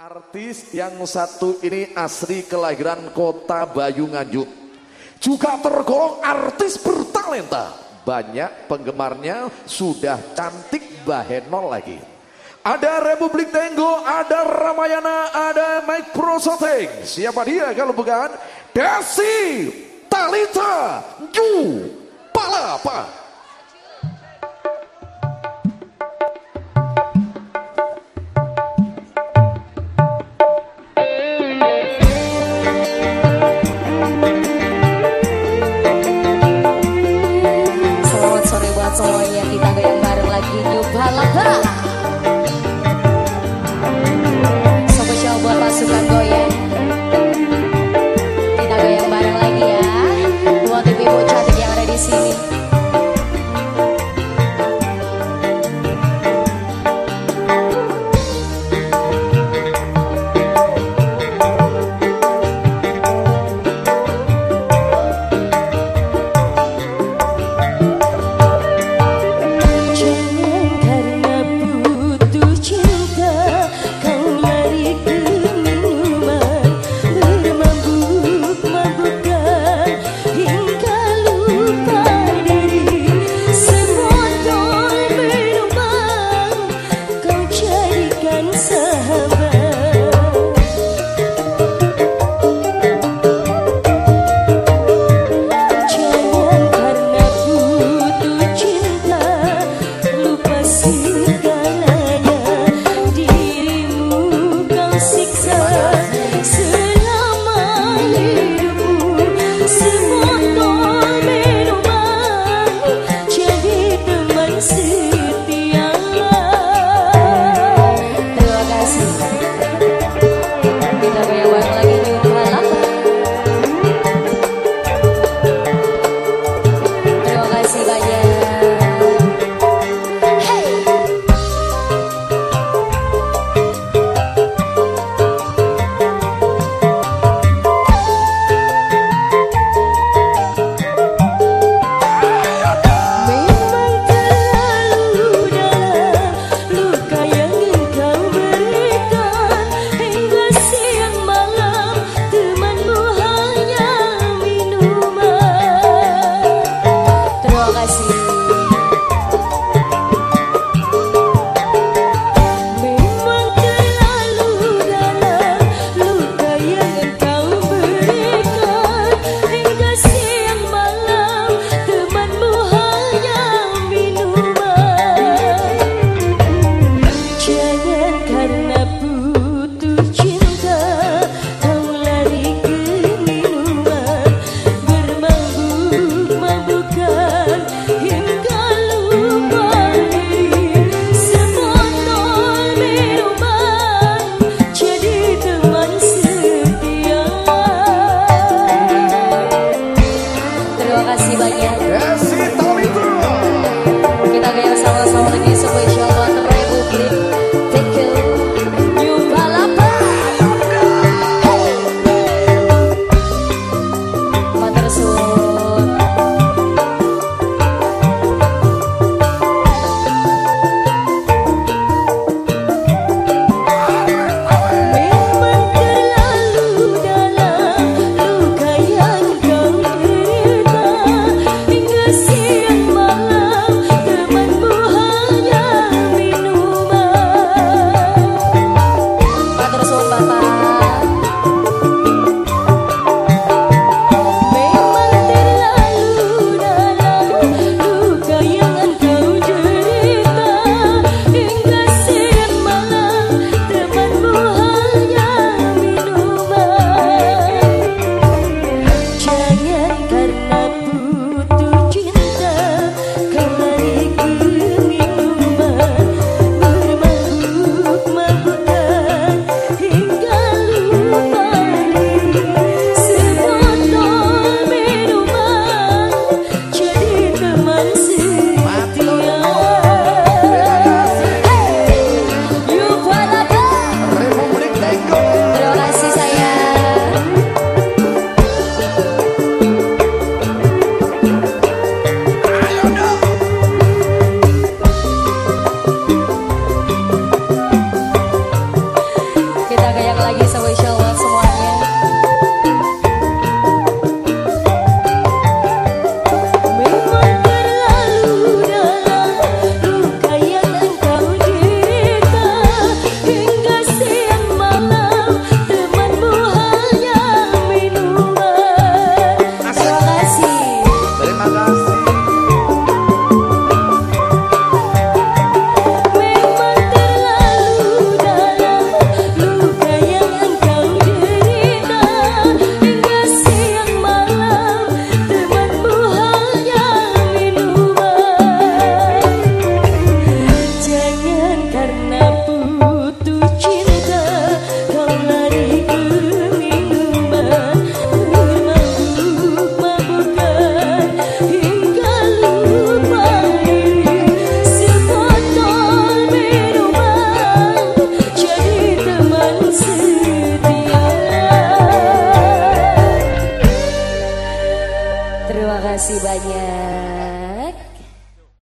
Artis yang satu ini asli kelahiran kota Bayu Nganjuk. Juga tergolong artis bertalenta. Banyak penggemarnya sudah cantik bahenol lagi. Ada Republik Tenggo, ada Ramayana, ada Mike Prosoteng. Siapa dia kalau bukan? Desi Talita Ju Palapa. cuando ya yang lagi social banyak.